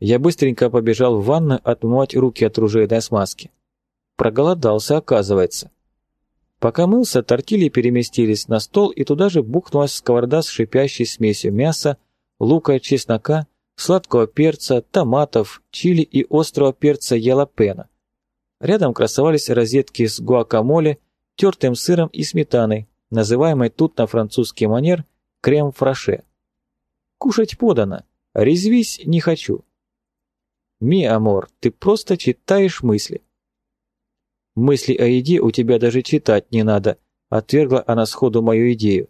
Я быстренько побежал в ванну отмывать руки от ружейной смазки. Проголодался, оказывается. Пока мылся, тортильи переместились на стол, и туда же бухнулась сковорода с шипящей смесью мяса, лука, чеснока, сладкого перца, томатов, чили и острого перца ялапена. Рядом красовались розетки с гуакамоле, тертым сыром и сметаной, называемой тут на французский манер крем-фраше. Кушать подано, резвись не хочу. Ми, амор, ты просто читаешь мысли. Мысли о еде у тебя даже читать не надо, отвергла она сходу мою идею.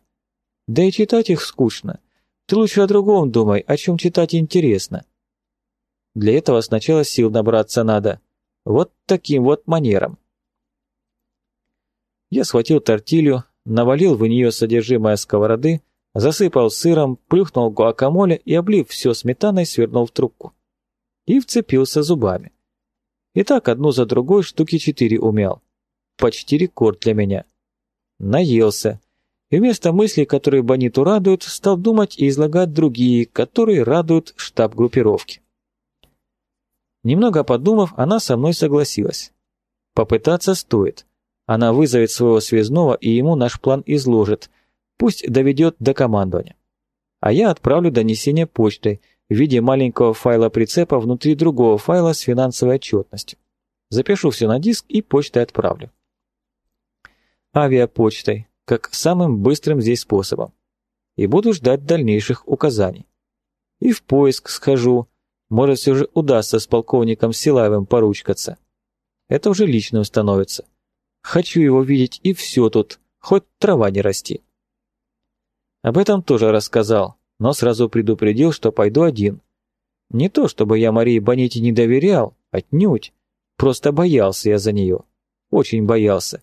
Да и читать их скучно. Ты лучше о другом думай, о чем читать интересно. Для этого сначала сил набраться надо. Вот таким вот манером. Я схватил тортилью, навалил в нее содержимое сковороды, засыпал сыром, плюхнул гуакамоле и, облив все сметаной, свернул в трубку. И вцепился зубами. И так одну за другой штуки четыре умял. Почти рекорд для меня. Наелся. И вместо мыслей, которые Бониту радуют, стал думать и излагать другие, которые радуют штаб группировки. Немного подумав, она со мной согласилась. Попытаться стоит. Она вызовет своего связного и ему наш план изложит. Пусть доведет до командования. А я отправлю донесение почтой в виде маленького файла прицепа внутри другого файла с финансовой отчетностью. Запишу все на диск и почтой отправлю. Авиапочтой, как самым быстрым здесь способом. И буду ждать дальнейших указаний. И в поиск схожу, может, все же удастся с полковником Силаевым поручкаться. Это уже личным становится. Хочу его видеть, и все тут, хоть трава не расти. Об этом тоже рассказал, но сразу предупредил, что пойду один. Не то, чтобы я Марии Бонити не доверял, отнюдь. Просто боялся я за нее. Очень боялся.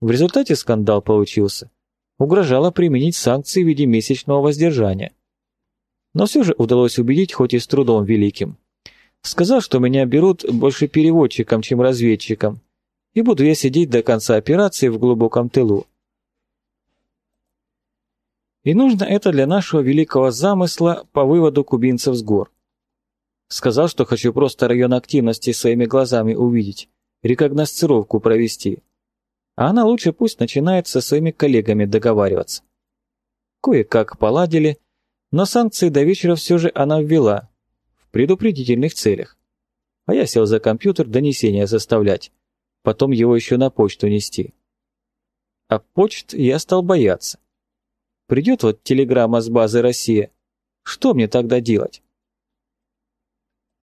В результате скандал получился. Угрожало применить санкции в виде месячного воздержания но все же удалось убедить, хоть и с трудом великим. Сказал, что меня берут больше переводчиком, чем разведчиком, и буду я сидеть до конца операции в глубоком тылу. И нужно это для нашего великого замысла по выводу кубинцев с гор. Сказал, что хочу просто район активности своими глазами увидеть, рекогносцировку провести. А она лучше пусть начинает со своими коллегами договариваться. Кое-как поладили, но санкции до вечера все же она ввела, в предупредительных целях. А я сел за компьютер донесения составлять, потом его еще на почту нести. А почт я стал бояться. Придет вот телеграмма с базы «Россия», что мне тогда делать?